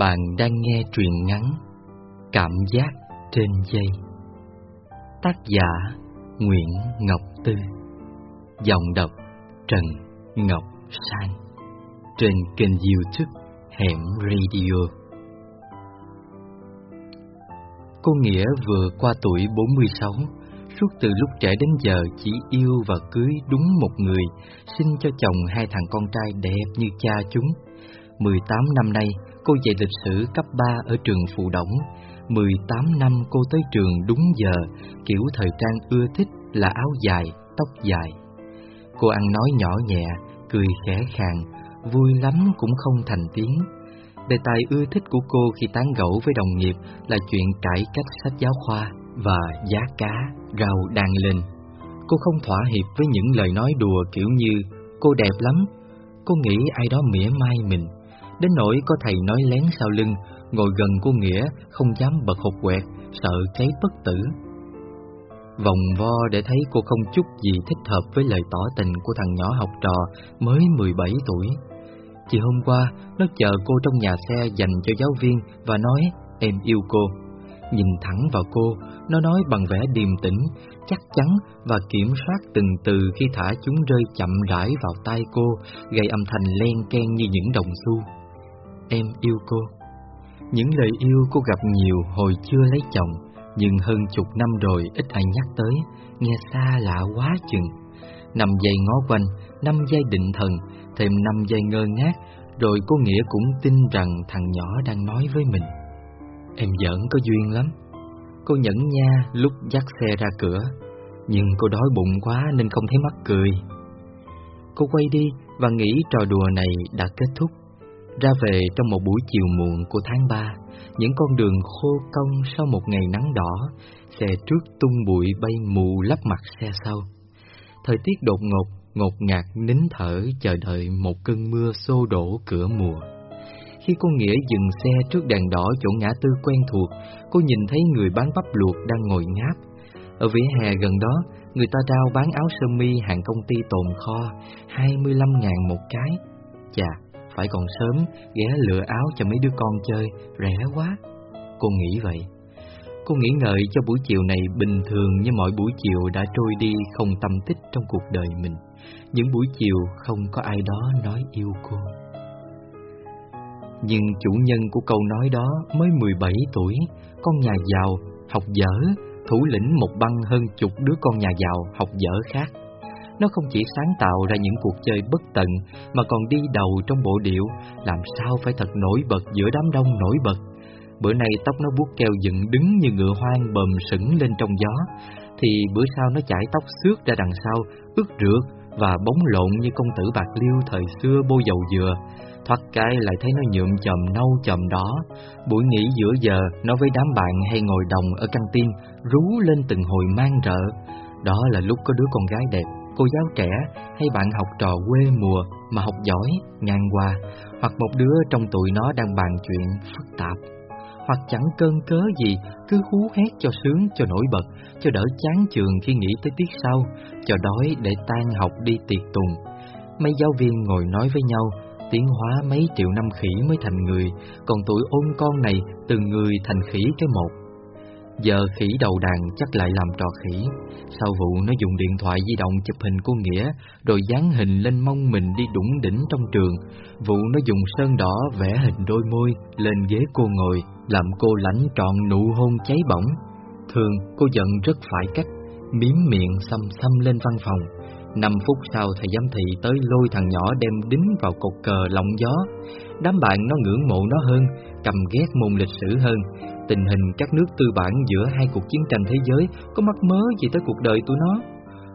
Bạn đang nghe truyện ngắn Cảm giác trên dây. Tác giả Nguyễn Ngọc Tư. Giọng đọc Trần Ngọc Sang. Trên kênh youtube Hẻm Radio. Cô Nghĩa vừa qua tuổi 46 Suốt từ lúc trẻ đến giờ chỉ yêu và cưới đúng một người, Sinh cho chồng hai thằng con trai đẹp như cha chúng. 18 năm nay cô dạy lịch sử cấp 3 ở trường Phụ Đổng 18 năm cô tới trường đúng giờ Kiểu thời trang ưa thích là áo dài, tóc dài Cô ăn nói nhỏ nhẹ, cười khẽ khàng Vui lắm cũng không thành tiếng Đề tài ưa thích của cô khi tán gẫu với đồng nghiệp là chuyện cải cách sách giáo khoa và giá cá, rau đang lên. Cô không thỏa hiệp với những lời nói đùa kiểu như cô đẹp lắm. Cô nghĩ ai đó mỉa mai mình, đến nỗi có thầy nói lén sau lưng, ngồi gần cô Nghĩa không dám bật hột quẹt, sợ cháy bất tử. Vòng vo để thấy cô không chút gì thích hợp với lời tỏ tình của thằng nhỏ học trò mới 17 tuổi. Chỉ hôm qua, nó chờ cô trong nhà xe dành cho giáo viên và nói em yêu cô. Nhìn thẳng vào cô, nó nói bằng vẻ điềm tĩnh, chắc chắn và kiểm soát từng từ khi thả chúng rơi chậm rãi vào tay cô, gây âm thanh len ken như những đồng xu. Em yêu cô. Những lời yêu cô gặp nhiều hồi chưa lấy chồng, nhưng hơn chục năm rồi ít ai nhắc tới, nghe xa lạ quá chừng. Năm giây ngó quanh, năm giây định thần, thêm năm giây ngơ ngác, rồi cô Nghĩa cũng tin rằng thằng nhỏ đang nói với mình. Em giỡn có duyên lắm. Cô nhẫn nha lúc dắt xe ra cửa, nhưng cô đói bụng quá nên không thấy mắc cười. Cô quay đi và nghĩ trò đùa này đã kết thúc. Ra về trong một buổi chiều muộn của tháng 3, những con đường khô cong sau một ngày nắng đỏ, xe trước tung bụi bay mù lấp mặt xe sau. Thời tiết đột ngột, ngột ngạt nín thở chờ đợi một cơn mưa xô đổ cửa mùa. Khi cô Nghĩa dừng xe trước đèn đỏ chỗ ngã tư quen thuộc, cô nhìn thấy người bán bắp luộc đang ngồi ngáp. Ở vỉa hè gần đó, người ta rao bán áo sơ mi hàng công ty tồn kho, 25 ngàn một cái. Chà, phải còn sớm, ghé lựa áo cho mấy đứa con chơi, rẻ quá. Cô nghĩ vậy. Cô nghĩ ngợi cho buổi chiều này bình thường như mọi buổi chiều đã trôi đi không tâm tích trong cuộc đời mình. Những buổi chiều không có ai đó nói yêu cô. Nhưng chủ nhân của câu nói đó mới 17 tuổi, con nhà giàu, học dở, thủ lĩnh một băng hơn chục đứa con nhà giàu, học dở khác. Nó không chỉ sáng tạo ra những cuộc chơi bất tận mà còn đi đầu trong bộ điệu, làm sao phải thật nổi bật giữa đám đông nổi bật. Bữa nay tóc nó buốt keo dựng đứng như ngựa hoang bầm sững lên trong gió, thì bữa sau nó chải tóc xước ra đằng sau, ướt rượt và bóng lộn như công tử bạc liêu thời xưa bôi dầu dừa. Thoát cái lại thấy nó nhuộm chầm nâu chầm đó. Buổi nghỉ giữa giờ, nó với đám bạn hay ngồi đồng ở căng tin, rú lên từng hồi mang rợ. Đó là lúc có đứa con gái đẹp, cô giáo trẻ hay bạn học trò quê mùa mà học giỏi, ngang qua, hoặc một đứa trong tụi nó đang bàn chuyện phức tạp hoặc chẳng cơn cớ gì, cứ hú hét cho sướng, cho nổi bật, cho đỡ chán trường khi nghĩ tới tiết sau, cho đói để tan học đi tiệc tùng. Mấy giáo viên ngồi nói với nhau, tiến hóa mấy triệu năm khỉ mới thành người, còn tuổi ôn con này từ người thành khỉ cái một. Giờ khỉ đầu đàn chắc lại làm trò khỉ. Sau vụ nó dùng điện thoại di động chụp hình cô Nghĩa, rồi dán hình lên mông mình đi đủng đỉnh trong trường. Vụ nó dùng sơn đỏ vẽ hình đôi môi lên ghế cô ngồi, làm cô lãnh trọn nụ hôn cháy bỏng. Thường cô giận rất phải cách, miếm miệng xăm xăm lên văn phòng. Năm phút sau thầy giám thị tới lôi thằng nhỏ đem đính vào cột cờ lộng gió. Đám bạn nó ngưỡng mộ nó hơn, cầm ghét môn lịch sử hơn. Tình hình các nước tư bản giữa hai cuộc chiến tranh thế giới có mắc mớ gì tới cuộc đời tụi nó.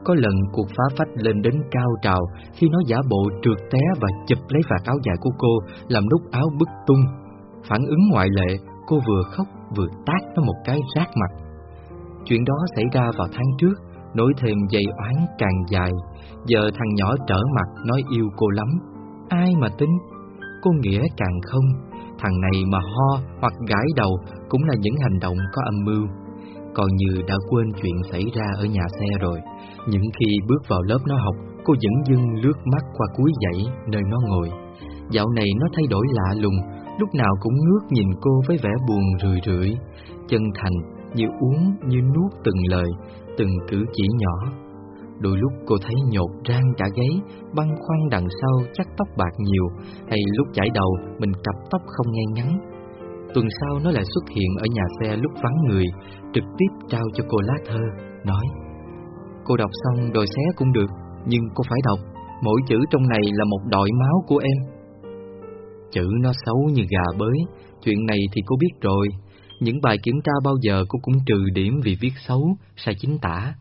Có lần cuộc phá phách lên đến cao trào khi nó giả bộ trượt té và chụp lấy vạt áo dài của cô làm nút áo bứt tung. Phản ứng ngoại lệ, cô vừa khóc vừa tát nó một cái rát mặt. Chuyện đó xảy ra vào tháng trước, nối thêm dây oán càng dài. Giờ thằng nhỏ trở mặt nói yêu cô lắm. Ai mà tính Cô Nghĩa càng không. Thằng này mà ho hoặc gãi đầu cũng là những hành động có âm mưu. Còn như đã quên chuyện xảy ra ở nhà xe rồi. Những khi bước vào lớp nó học, cô vẫn dưng lướt mắt qua cuối dãy nơi nó ngồi. Dạo này nó thay đổi lạ lùng, lúc nào cũng ngước nhìn cô với vẻ buồn rười rượi, chân thành như uống như nuốt từng lời, từng cử chỉ nhỏ. Đôi lúc cô thấy nhột rang cả gáy, băn khoăn đằng sau chắc tóc bạc nhiều, hay lúc chải đầu mình cặp tóc không ngay ngắn. Tuần sau nó lại xuất hiện ở nhà xe lúc vắng người, trực tiếp trao cho cô lá thơ, nói Cô đọc xong đòi xé cũng được, nhưng cô phải đọc, mỗi chữ trong này là một đội máu của em. Chữ nó xấu như gà bới, chuyện này thì cô biết rồi. Những bài kiểm tra bao giờ cô cũng trừ điểm vì viết xấu, sai chính tả.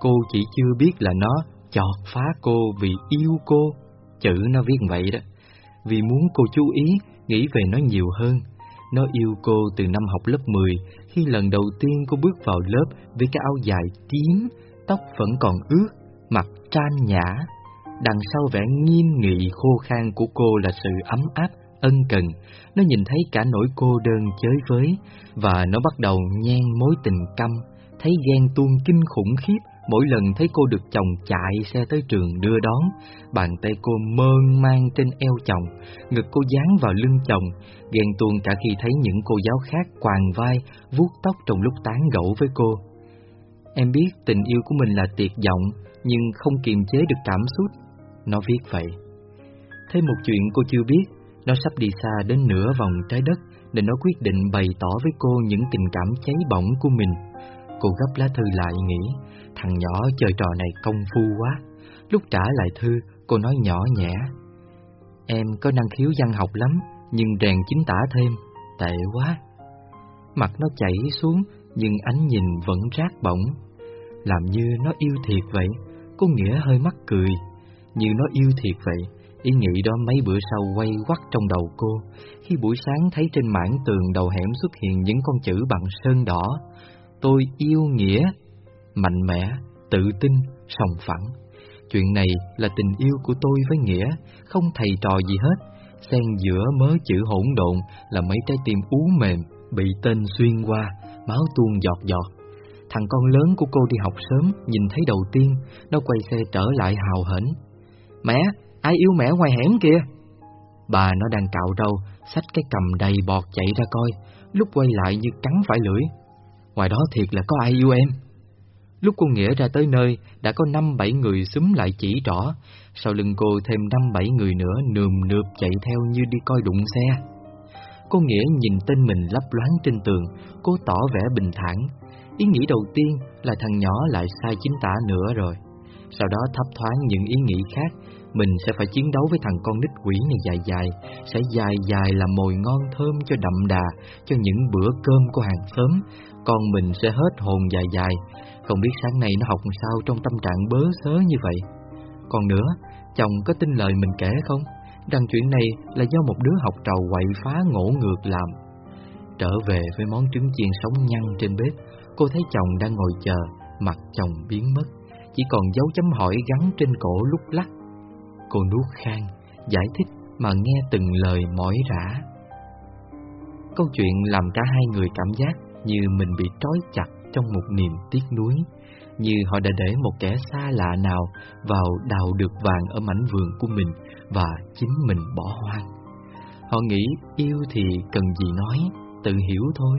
Cô chỉ chưa biết là nó chọt phá cô vì yêu cô. Chữ nó viết vậy đó. Vì muốn cô chú ý, nghĩ về nó nhiều hơn. Nó yêu cô từ năm học lớp 10, khi lần đầu tiên cô bước vào lớp với cái áo dài tím, tóc vẫn còn ướt, mặt trang nhã. Đằng sau vẻ nghiêm nghị khô khan của cô là sự ấm áp, ân cần. Nó nhìn thấy cả nỗi cô đơn chới với, và nó bắt đầu nhen mối tình căm, thấy ghen tuôn kinh khủng khiếp mỗi lần thấy cô được chồng chạy xe tới trường đưa đón, bàn tay cô mơn mang trên eo chồng, ngực cô dán vào lưng chồng, ghen tuông cả khi thấy những cô giáo khác quàng vai, vuốt tóc trong lúc tán gẫu với cô. Em biết tình yêu của mình là tuyệt vọng, nhưng không kiềm chế được cảm xúc. Nó viết vậy. Thêm một chuyện cô chưa biết, nó sắp đi xa đến nửa vòng trái đất, nên nó quyết định bày tỏ với cô những tình cảm cháy bỏng của mình. Cô gấp lá thư lại nghĩ, thằng nhỏ chơi trò này công phu quá. Lúc trả lại thư, cô nói nhỏ nhẹ. Em có năng khiếu văn học lắm, nhưng rèn chính tả thêm, tệ quá. Mặt nó chảy xuống, nhưng ánh nhìn vẫn rát bỏng. Làm như nó yêu thiệt vậy, cô Nghĩa hơi mắc cười. Như nó yêu thiệt vậy, ý nghĩ đó mấy bữa sau quay quắt trong đầu cô, khi buổi sáng thấy trên mảng tường đầu hẻm xuất hiện những con chữ bằng sơn đỏ. Tôi yêu Nghĩa, mạnh mẽ, tự tin, sòng phẳng. Chuyện này là tình yêu của tôi với Nghĩa, không thầy trò gì hết. Xen giữa mớ chữ hỗn độn là mấy trái tim ú mềm, bị tên xuyên qua, máu tuôn giọt giọt. Thằng con lớn của cô đi học sớm, nhìn thấy đầu tiên, nó quay xe trở lại hào hển. Mẹ, ai yêu mẹ ngoài hẻm kìa? Bà nó đang cạo râu, xách cái cầm đầy bọt chạy ra coi, lúc quay lại như cắn phải lưỡi. Ngoài đó thiệt là có ai yêu em? Lúc cô Nghĩa ra tới nơi, đã có năm bảy người xúm lại chỉ rõ, sau lưng cô thêm năm bảy người nữa nườm nượp chạy theo như đi coi đụng xe. Cô Nghĩa nhìn tên mình lấp loáng trên tường, cô tỏ vẻ bình thản. Ý nghĩ đầu tiên là thằng nhỏ lại sai chính tả nữa rồi. Sau đó thấp thoáng những ý nghĩ khác, mình sẽ phải chiến đấu với thằng con nít quỷ này dài dài, sẽ dài dài là mồi ngon thơm cho đậm đà, cho những bữa cơm của hàng xóm, con mình sẽ hết hồn dài dài, không biết sáng nay nó học sao trong tâm trạng bớ xớ như vậy. Còn nữa, chồng có tin lời mình kể không? Rằng chuyện này là do một đứa học trò quậy phá ngỗ ngược làm. Trở về với món trứng chiên sống nhăn trên bếp, cô thấy chồng đang ngồi chờ, mặt chồng biến mất, chỉ còn dấu chấm hỏi gắn trên cổ lúc lắc. Cô nuốt khang, giải thích mà nghe từng lời mỏi rã. Câu chuyện làm cả hai người cảm giác như mình bị trói chặt trong một niềm tiếc nuối, như họ đã để một kẻ xa lạ nào vào đào được vàng ở mảnh vườn của mình và chính mình bỏ hoang. Họ nghĩ yêu thì cần gì nói, tự hiểu thôi.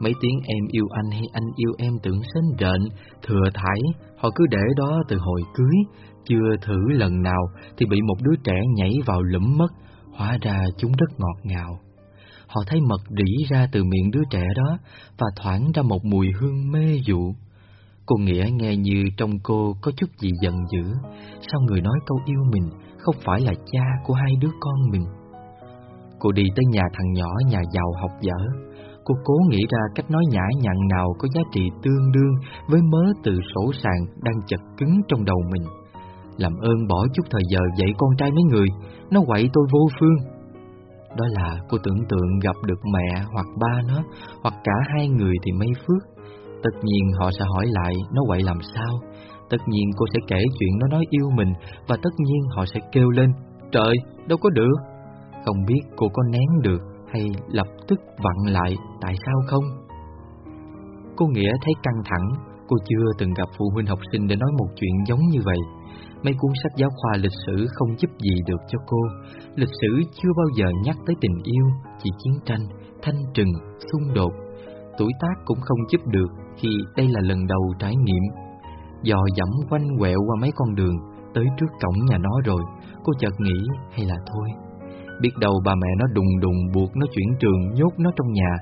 Mấy tiếng em yêu anh hay anh yêu em tưởng sến rện, thừa thải, họ cứ để đó từ hồi cưới, chưa thử lần nào thì bị một đứa trẻ nhảy vào lẫm mất, hóa ra chúng rất ngọt ngào họ thấy mật rỉ ra từ miệng đứa trẻ đó và thoảng ra một mùi hương mê dụ. Cô Nghĩa nghe như trong cô có chút gì giận dữ, sao người nói câu yêu mình không phải là cha của hai đứa con mình. Cô đi tới nhà thằng nhỏ nhà giàu học dở, cô cố nghĩ ra cách nói nhã nhặn nào có giá trị tương đương với mớ từ sổ sàng đang chật cứng trong đầu mình. Làm ơn bỏ chút thời giờ dạy con trai mấy người, nó quậy tôi vô phương. Đó là cô tưởng tượng gặp được mẹ hoặc ba nó, hoặc cả hai người thì mấy phước. Tất nhiên họ sẽ hỏi lại nó quậy làm sao. Tất nhiên cô sẽ kể chuyện nó nói yêu mình và tất nhiên họ sẽ kêu lên Trời, đâu có được. Không biết cô có nén được hay lập tức vặn lại tại sao không? Cô Nghĩa thấy căng thẳng, cô chưa từng gặp phụ huynh học sinh để nói một chuyện giống như vậy. Mấy cuốn sách giáo khoa lịch sử không giúp gì được cho cô. Lịch sử chưa bao giờ nhắc tới tình yêu, chỉ chiến tranh, thanh trừng, xung đột. Tuổi tác cũng không giúp được khi đây là lần đầu trải nghiệm. Dò dẫm quanh quẹo qua mấy con đường, tới trước cổng nhà nó rồi, cô chợt nghĩ hay là thôi. Biết đâu bà mẹ nó đùng đùng buộc nó chuyển trường nhốt nó trong nhà.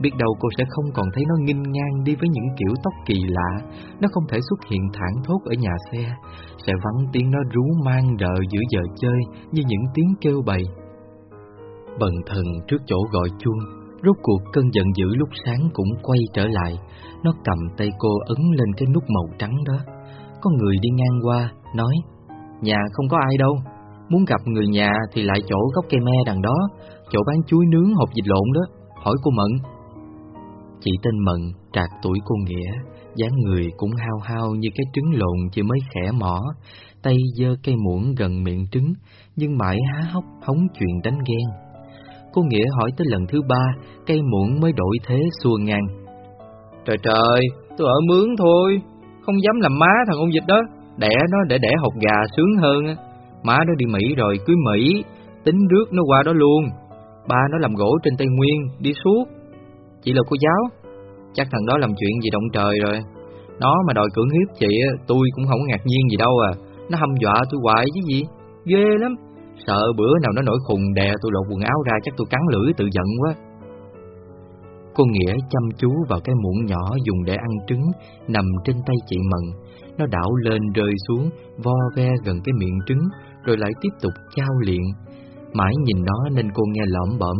Biết đâu cô sẽ không còn thấy nó nghinh ngang đi với những kiểu tóc kỳ lạ. Nó không thể xuất hiện thẳng thốt ở nhà xe. Sẽ vắng tiếng nó rú mang rợ giữa giờ chơi như những tiếng kêu bầy Bần thần trước chỗ gọi chuông. Rốt cuộc cơn giận dữ lúc sáng cũng quay trở lại. Nó cầm tay cô ấn lên cái nút màu trắng đó. Có người đi ngang qua, nói Nhà không có ai đâu. Muốn gặp người nhà thì lại chỗ gốc cây me đằng đó Chỗ bán chuối nướng hộp vịt lộn đó. Hỏi cô Mận. Chị tên Mận, trạc tuổi cô Nghĩa dáng người cũng hao hao như cái trứng lộn chưa mới khẽ mỏ. Tay dơ cây muỗng gần miệng trứng Nhưng mãi há hốc hóng chuyện đánh ghen. Cô Nghĩa hỏi tới lần thứ ba Cây muỗng mới đổi thế xua ngang. Trời trời, tôi ở mướn thôi Không dám làm má thằng ông dịch đó. Đẻ nó để đẻ hột gà sướng hơn Má nó đi Mỹ rồi, cưới Mỹ, tính rước nó qua đó luôn. Ba nó làm gỗ trên Tây Nguyên, đi suốt. Chị là cô giáo, chắc thằng đó làm chuyện gì động trời rồi. Nó mà đòi cưỡng hiếp chị, tôi cũng không ngạc nhiên gì đâu à. Nó hâm dọa tôi hoài chứ gì, ghê lắm. Sợ bữa nào nó nổi khùng đè tôi lột quần áo ra chắc tôi cắn lưỡi tự giận quá. Cô Nghĩa chăm chú vào cái muỗng nhỏ dùng để ăn trứng nằm trên tay chị Mận. Nó đảo lên rơi xuống, vo ve gần cái miệng trứng, rồi lại tiếp tục trao luyện. Mãi nhìn nó nên cô nghe lõm bẩm,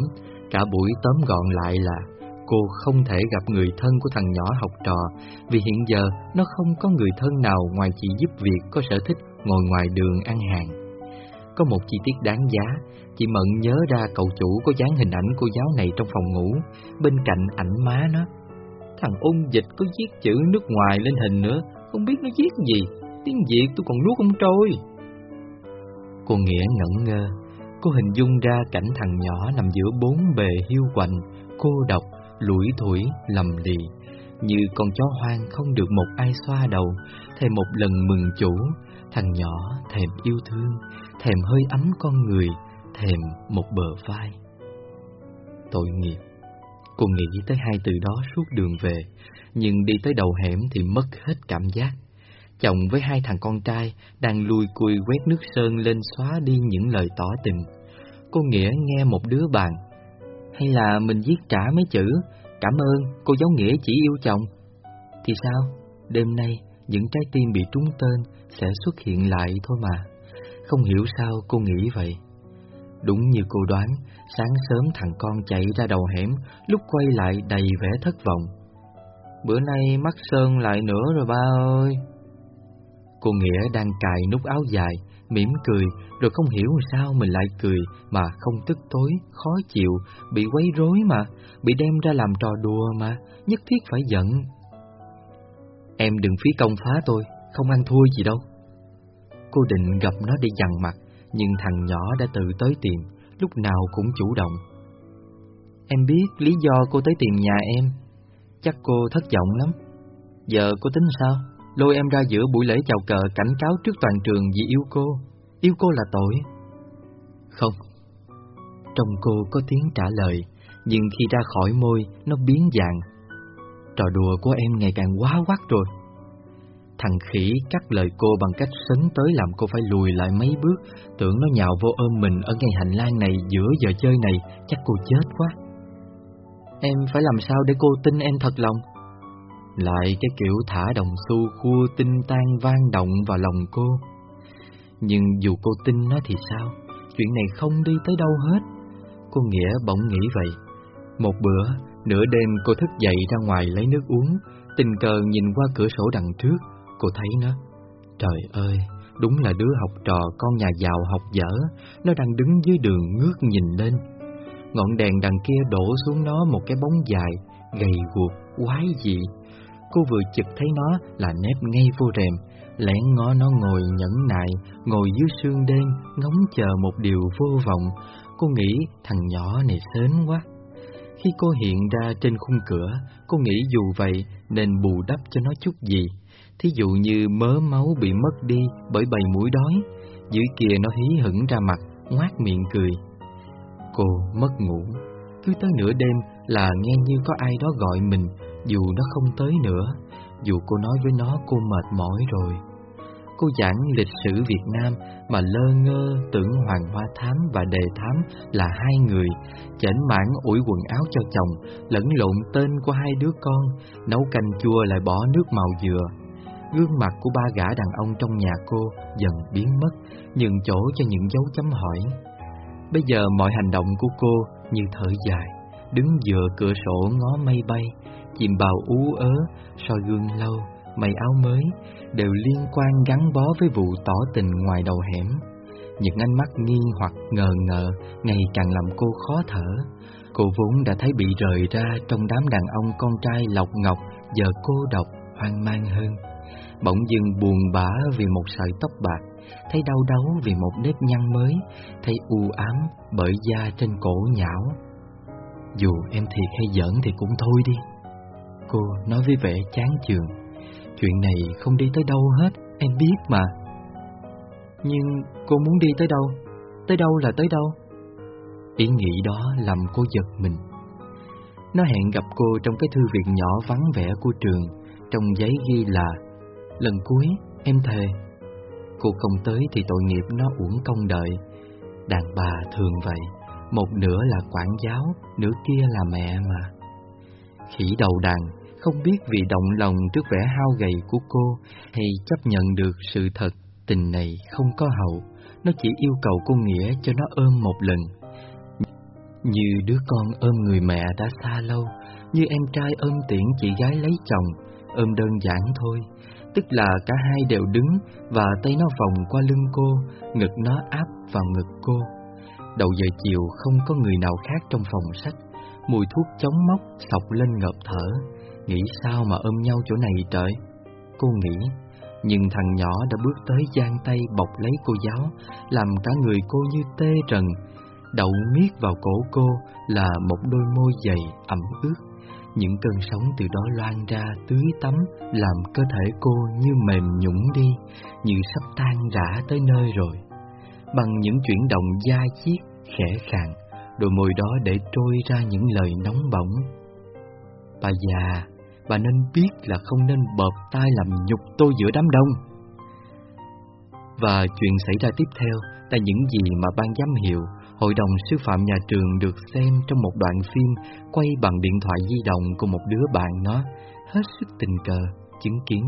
cả buổi tóm gọn lại là cô không thể gặp người thân của thằng nhỏ học trò, vì hiện giờ nó không có người thân nào ngoài chị giúp việc có sở thích ngồi ngoài đường ăn hàng. Có một chi tiết đáng giá, chị Mận nhớ ra cậu chủ có dán hình ảnh cô giáo này trong phòng ngủ, bên cạnh ảnh má nó. Thằng ôn dịch có viết chữ nước ngoài lên hình nữa, không biết nó viết gì, tiếng Việt tôi còn nuốt không trôi. Cô Nghĩa ngẩn ngơ, cô hình dung ra cảnh thằng nhỏ nằm giữa bốn bề hiu quạnh, cô độc, lủi thủi, lầm lì, như con chó hoang không được một ai xoa đầu, thèm một lần mừng chủ, thằng nhỏ thèm yêu thương, thèm hơi ấm con người, thèm một bờ vai. Tội nghiệp, cô nghĩ tới hai từ đó suốt đường về, nhưng đi tới đầu hẻm thì mất hết cảm giác. Chồng với hai thằng con trai đang lùi cùi quét nước sơn lên xóa đi những lời tỏ tình. Cô Nghĩa nghe một đứa bàn. Hay là mình viết cả mấy chữ, cảm ơn cô giáo Nghĩa chỉ yêu chồng. Thì sao, đêm nay những trái tim bị trúng tên sẽ xuất hiện lại thôi mà. Không hiểu sao cô nghĩ vậy. Đúng như cô đoán, sáng sớm thằng con chạy ra đầu hẻm, lúc quay lại đầy vẻ thất vọng. Bữa nay mắt Sơn lại nữa rồi ba ơi. Cô Nghĩa đang cài nút áo dài, mỉm cười, rồi không hiểu sao mình lại cười mà không tức tối, khó chịu, bị quấy rối mà, bị đem ra làm trò đùa mà, nhất thiết phải giận. Em đừng phí công phá tôi, không ăn thua gì đâu. Cô định gặp nó để dằn mặt, nhưng thằng nhỏ đã tự tới tìm, lúc nào cũng chủ động. Em biết lý do cô tới tìm nhà em, chắc cô thất vọng lắm. Giờ cô tính sao? Lôi em ra giữa buổi lễ chào cờ cảnh cáo trước toàn trường vì yêu cô. Yêu cô là tội. Không. Trong cô có tiếng trả lời, nhưng khi ra khỏi môi, nó biến dạng. Trò đùa của em ngày càng quá quắc rồi. Thằng khỉ cắt lời cô bằng cách sấn tới làm cô phải lùi lại mấy bước, tưởng nó nhào vô ôm mình ở ngay hành lang này giữa giờ chơi này, chắc cô chết quá. Em phải làm sao để cô tin em thật lòng? Lại cái kiểu thả đồng xu khua tinh tan vang động vào lòng cô. Nhưng dù cô tin nó thì sao, chuyện này không đi tới đâu hết. Cô Nghĩa bỗng nghĩ vậy. Một bữa, nửa đêm cô thức dậy ra ngoài lấy nước uống, tình cờ nhìn qua cửa sổ đằng trước, cô thấy nó. Trời ơi, đúng là đứa học trò con nhà giàu học dở, nó đang đứng dưới đường ngước nhìn lên. Ngọn đèn đằng kia đổ xuống nó một cái bóng dài, gầy guộc, quái dị. Cô vừa chụp thấy nó là nép ngay vô rèm, lén ngó nó ngồi nhẫn nại, ngồi dưới sương đêm, ngóng chờ một điều vô vọng. Cô nghĩ thằng nhỏ này sến quá. Khi cô hiện ra trên khung cửa, cô nghĩ dù vậy nên bù đắp cho nó chút gì. Thí dụ như mớ máu bị mất đi bởi bầy mũi đói, dưới kia nó hí hửng ra mặt, ngoác miệng cười. Cô mất ngủ, Cứ tới nửa đêm là nghe như có ai đó gọi mình dù nó không tới nữa Dù cô nói với nó cô mệt mỏi rồi Cô giảng lịch sử Việt Nam mà lơ ngơ tưởng Hoàng Hoa Thám và Đề Thám là hai người, chảnh mãn ủi quần áo cho chồng, lẫn lộn tên của hai đứa con, nấu canh chua lại bỏ nước màu dừa. Gương mặt của ba gã đàn ông trong nhà cô dần biến mất, nhường chỗ cho những dấu chấm hỏi. Bây giờ mọi hành động của cô như thở dài, đứng dựa cửa sổ ngó mây bay, chìm bào ú ớ, soi gương lâu, mày áo mới, đều liên quan gắn bó với vụ tỏ tình ngoài đầu hẻm. Những ánh mắt nghi hoặc ngờ ngợ ngày càng làm cô khó thở. Cô vốn đã thấy bị rời ra trong đám đàn ông con trai lọc ngọc, giờ cô độc, hoang mang hơn. Bỗng dưng buồn bã vì một sợi tóc bạc, thấy đau đớn vì một nếp nhăn mới, thấy u ám bởi da trên cổ nhão. Dù em thiệt hay giỡn thì cũng thôi đi. Cô nói với vẻ chán chường. Chuyện này không đi tới đâu hết, em biết mà. Nhưng cô muốn đi tới đâu? Tới đâu là tới đâu? Ý nghĩ đó làm cô giật mình. Nó hẹn gặp cô trong cái thư viện nhỏ vắng vẻ của trường, trong giấy ghi là Lần cuối, em thề. Cô không tới thì tội nghiệp nó uổng công đợi. Đàn bà thường vậy, một nửa là quản giáo, nửa kia là mẹ mà. Khỉ đầu đàn không biết vì động lòng trước vẻ hao gầy của cô hay chấp nhận được sự thật tình này không có hậu, nó chỉ yêu cầu cô Nghĩa cho nó ôm một lần. Như đứa con ôm người mẹ đã xa lâu, như em trai ôm tiễn chị gái lấy chồng, ôm đơn giản thôi, tức là cả hai đều đứng và tay nó vòng qua lưng cô, ngực nó áp vào ngực cô. Đầu giờ chiều không có người nào khác trong phòng sách, mùi thuốc chống móc sọc lên ngợp thở, Nghĩ sao mà ôm nhau chỗ này trời? Cô nghĩ Nhưng thằng nhỏ đã bước tới giang tay bọc lấy cô giáo Làm cả người cô như tê trần. Đậu miết vào cổ cô là một đôi môi dày ẩm ướt. Những cơn sóng từ đó loan ra tưới tắm Làm cơ thể cô như mềm nhũng đi Như sắp tan rã tới nơi rồi. Bằng những chuyển động da chiết, khẽ khàng Đôi môi đó để trôi ra những lời nóng bỏng Bà già, bà nên biết là không nên bợp tai làm nhục tôi giữa đám đông. Và chuyện xảy ra tiếp theo là những gì mà ban giám hiệu, hội đồng sư phạm nhà trường được xem trong một đoạn phim quay bằng điện thoại di động của một đứa bạn nó, hết sức tình cờ, chứng kiến.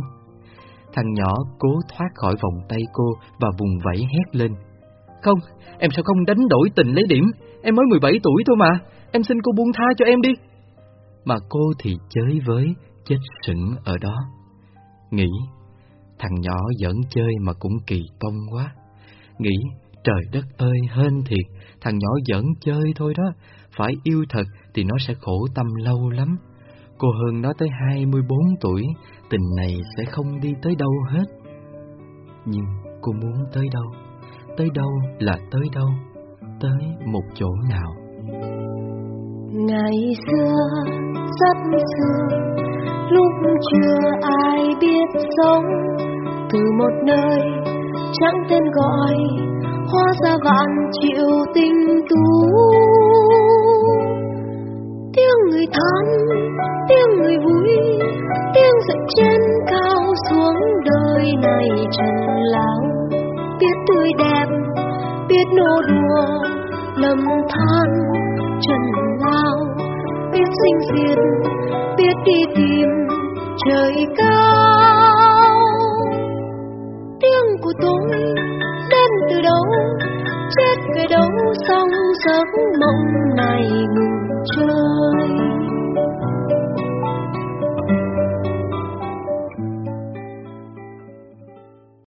Thằng nhỏ cố thoát khỏi vòng tay cô và vùng vẫy hét lên. Không, em sao không đánh đổi tình lấy điểm? Em mới 17 tuổi thôi mà, em xin cô buông tha cho em đi mà cô thì chơi với, chết sững ở đó. Nghĩ, thằng nhỏ giỡn chơi mà cũng kỳ công quá. Nghĩ, trời đất ơi, hên thiệt, thằng nhỏ giỡn chơi thôi đó, phải yêu thật thì nó sẽ khổ tâm lâu lắm. Cô hơn nó tới 24 tuổi, tình này sẽ không đi tới đâu hết. Nhưng cô muốn tới đâu? Tới đâu là tới đâu? Tới một chỗ nào? Ngày xưa, rất xưa lúc chưa ai biết sống từ một nơi, chẳng tên gọi, hóa ra vạn triệu tình tú tiếng người than lầm than trần lao biết sinh diệt biết đi tìm trời cao.